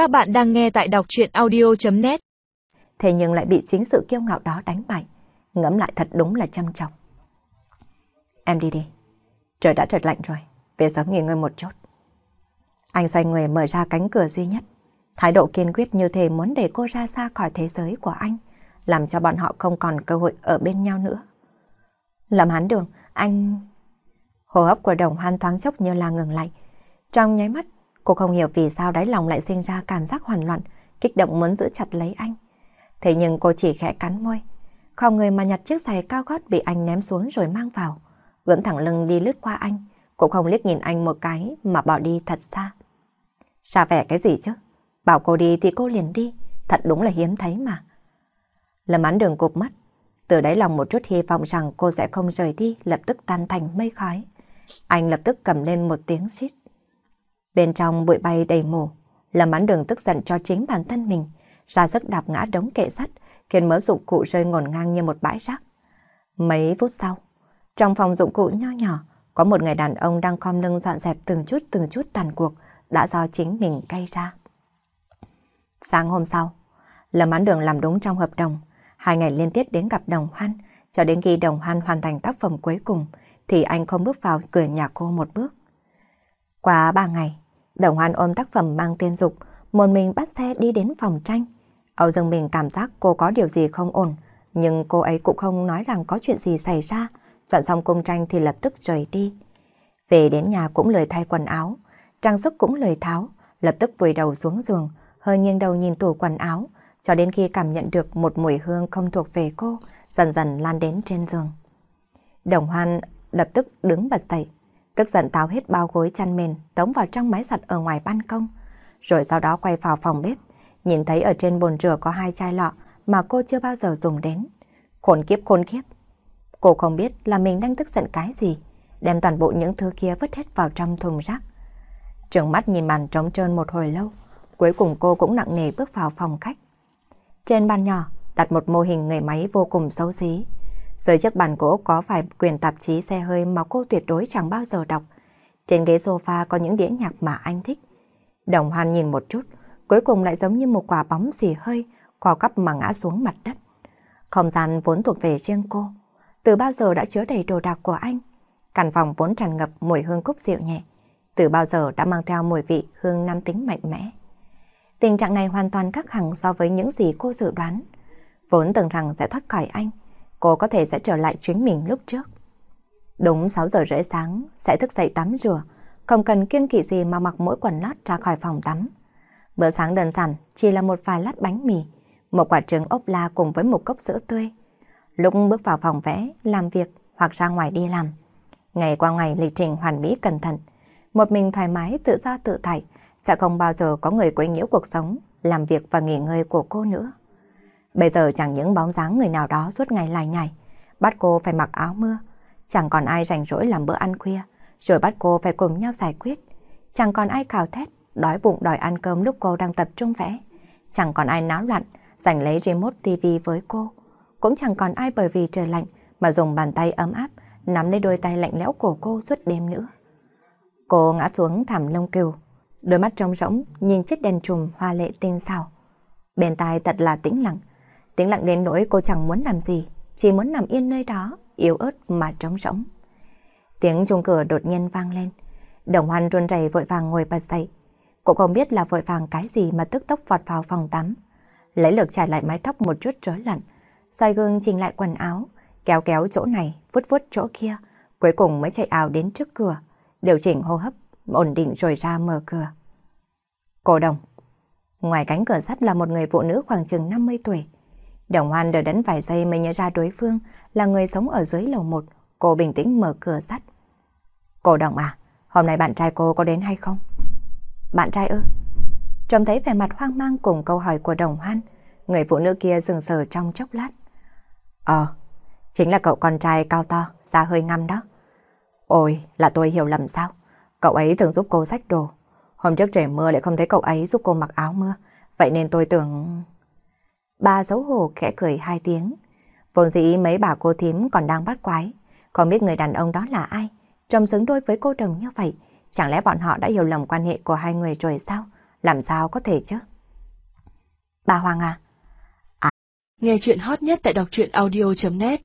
Các bạn đang nghe tại đọc chuyện audio.net Thế nhưng lại bị chính sự kiêu ngạo đó đánh bại. Ngẫm lại thật đúng là chăm trọng. Em đi đi. Trời đã trật lạnh rồi. Về sớm nghỉ ngơi một chút. Anh xoay người mở ra cánh cửa duy nhất. Thái độ kiên quyết như thế muốn để cô ra xa khỏi thế giới của anh. Làm cho bọn họ không còn cơ hội ở bên nhau nữa. Lâm hán đường, anh... Hô hấp của đồng hoan thoáng chốc như là ngừng lại. Trong nháy mắt, cô không hiểu vì sao đáy lòng lại sinh ra cảm giác hoàn loạn, kích động muốn giữ chặt lấy anh. Thế nhưng cô chỉ khẽ cắn môi. Không người mà nhặt chiếc giày cao gót bị anh ném xuống rồi mang vào. Gưỡn thẳng lưng đi lướt qua anh. Cũng không liếc nhìn anh một cái mà bỏ đi thật xa. Xa vẻ cái gì chứ? Bảo cô đi thì cô liền đi. Thật đúng là hiếm thấy mà. Lâm án đường cụp mắt. Từ đáy lòng một chút hy vọng rằng cô sẽ không rời đi lập tức tan thành mây khói. Anh lập tức cầm lên một tiếng xít. Bên trong bụi bay đầy mù, Lâm án đường tức giận cho chính bản thân mình, ra sức đạp ngã đống kệ sắt, khiến mớ dụng cụ rơi ngổn ngang như một bãi rác. Mấy phút sau, trong phòng dụng cụ nho nhỏ, có một người đàn ông đang khom lưng dọn dẹp từng chút từng chút tàn cuộc, đã do chính mình gây ra. Sáng hôm sau, Lâm án đường làm đúng trong hợp đồng, hai ngày liên tiếp đến gặp đồng hoan, cho đến khi đồng hoan hoàn thành tác phẩm cuối cùng, thì anh không bước vào cửa nhà cô một bước. quá ba ngày, đồng hoan ôm tác phẩm mang tên dục, một mình bắt xe đi đến phòng tranh. Âu Dương Bình cảm giác cô có điều gì không ổn, nhưng cô ấy cũng không nói rằng có chuyện gì xảy ra. Chọn xong cung tranh thì lập tức rời đi. Về đến nhà cũng lời thay quần áo, trang sức cũng lời tháo, lập tức vùi đầu xuống giường, hơi nghiêng đầu nhìn tủ quần áo, cho đến khi cảm nhận được một mùi hương không thuộc về cô, dần dần lan đến trên giường. Đồng hoan lập tức đứng bật dậy, tức giận táo hết bao gối chăn mền tống vào trong máy giặt ở ngoài ban công, rồi sau đó quay vào phòng bếp, nhìn thấy ở trên bồn rửa có hai chai lọ mà cô chưa bao giờ dùng đến. Khốn kiếp khốn kiếp. Cô không biết là mình đang tức giận cái gì, đem toàn bộ những thứ kia vứt hết vào trong thùng rác. Trường mắt nhìn màn trống trơn một hồi lâu, cuối cùng cô cũng nặng nề bước vào phòng khách. Trên bàn nhỏ đặt một mô hình người máy vô cùng xấu xí. Dưới chiếc bàn gỗ có vài quyển tạp chí xe hơi mà cô tuyệt đối chẳng bao giờ đọc. Trên ghế sofa có những đĩa nhạc mà anh thích. Đồng hoan nhìn một chút, cuối cùng lại giống như một quả bóng xì hơi, co cắp mà ngã xuống mặt đất. Không gian vốn thuộc về riêng cô. Từ bao giờ đã chứa đầy đồ đạc của anh. Căn phòng vốn tràn ngập mùi hương cúc dịu nhẹ. Từ bao giờ đã mang theo mùi vị hương nam tính mạnh mẽ. Tình trạng này hoàn toàn khác hẳn so với những gì cô dự đoán. Vốn tưởng rằng sẽ thoát khỏi anh, cô có thể sẽ trở lại chuyến mình lúc trước. Đúng 6 giờ rưỡi sáng, sẽ thức dậy tắm rửa, không cần kiêng kỵ gì mà mặc mỗi quần lót ra khỏi phòng tắm. Bữa sáng đơn giản chỉ là một vài lát bánh mì, một quả trứng ốp la cùng với một cốc sữa tươi. Lúc bước vào phòng vẽ, làm việc hoặc ra ngoài đi làm. Ngày qua ngày lịch trình hoàn mỹ cẩn thận, một mình thoải mái tự do tự tại, sẽ không bao giờ có người quấy nhiễu cuộc sống, làm việc và nghỉ ngơi của cô nữa. Bây giờ chẳng những bóng dáng người nào đó suốt ngày lải nhải, bắt cô phải mặc áo mưa, chẳng còn ai rảnh rỗi làm bữa ăn khuya, rồi bắt cô phải cùng nhau giải quyết. Chẳng còn ai cào thét, đói bụng đòi ăn cơm lúc cô đang tập trung vẽ. Chẳng còn ai náo loạn, giành lấy remote TV với cô. Cũng chẳng còn ai bởi vì trời lạnh mà dùng bàn tay ấm áp nắm lấy đôi tay lạnh lẽo của cô suốt đêm nữa. Cô ngã xuống thảm lông cừu, đôi mắt trống rỗng nhìn chiếc đèn trùm hoa lệ tinh xảo. Bên tai thật là tĩnh lặng, tĩnh lặng đến nỗi cô chẳng muốn làm gì, chỉ muốn nằm yên nơi đó, yếu ớt mà trống rỗng. Tiếng chuông cửa đột nhiên vang lên, Đồng Hoan run rẩy vội vàng ngồi bật dậy. Cô không biết là vội vàng cái gì mà tức tốc vọt vào phòng tắm, lấy lực trải lại mái tóc một chút rối loạn, soi gương chỉnh lại quần áo, kéo kéo chỗ này, vuốt vuốt chỗ kia, cuối cùng mới chạy ảo đến trước cửa, điều chỉnh hô hấp, ổn định rồi ra mở cửa. Cô Đồng Ngoài cánh cửa sắt là một người phụ nữ khoảng chừng 50 tuổi. Đồng Hoan đợi đến vài giây mới nhớ ra đối phương là người sống ở dưới lầu 1. Cô bình tĩnh mở cửa sắt. Cô Đồng à, hôm nay bạn trai cô có đến hay không? Bạn trai ư? Trông thấy vẻ mặt hoang mang cùng câu hỏi của Đồng Hoan, người phụ nữ kia dừng sờ trong chốc lát. Ờ, chính là cậu con trai cao to, da hơi ngăm đó. Ôi, là tôi hiểu lầm sao? Cậu ấy thường giúp cô xách đồ. Hôm trước trời mưa lại không thấy cậu ấy giúp cô mặc áo mưa. Vậy nên tôi tưởng... Bà xấu hổ khẽ cười hai tiếng. Vốn dĩ mấy bà cô thím còn đang bắt quái. Không biết người đàn ông đó là ai. Trông xứng đôi với cô đồng như vậy. Chẳng lẽ bọn họ đã hiểu lầm quan hệ của hai người rồi sao? Làm sao có thể chứ? Bà Hoàng à? Nghe chuyện hot nhất tại đọc truyện audio.net